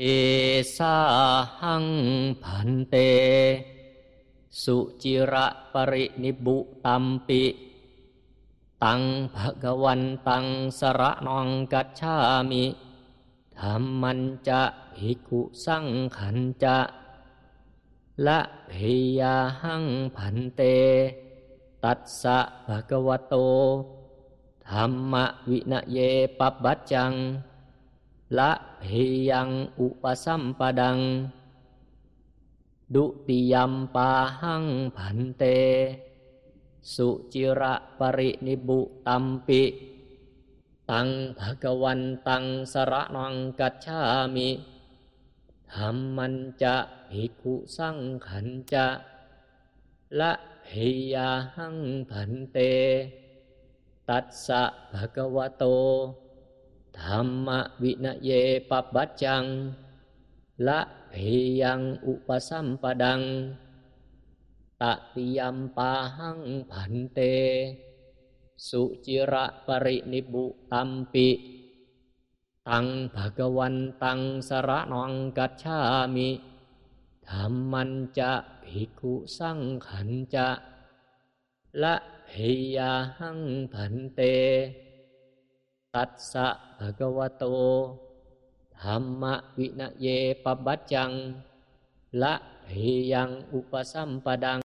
เอสาหังพันเต สุจิระปรินิบุตัมปิ ตังภะกวันตังสระนองกัจฉามิธรรมันจะภิกขุสังขันจะละเพยาหังพันเต ตัสสะภะกวโตธรรมวินเยปปัจจัง ละเพยังอุปสัมปดัง ดุติยมปาหังพันเต สุจิระปรินิบุตัมปิ ตังภะกวันตังสระนังกัจฉามิธรรมันจะภิกขุสังขันจะละเพยาหังพันเต ตัสสะภะกวโต ธรรมวินเยปปัจจัง ละเพยังอุปสัมปดัง ตติยมปาหังพันเต สุจิระปรินิบุตัมปิ ตังภะกวันตังสระนองกัจฉามิธรรมันจะภิกขุสังขันจะ ละเพยาหังพันเต ตัสสะภะคะวะโตธรรมวินเยปบัจจัง ละเพยังอุปสัมปดัง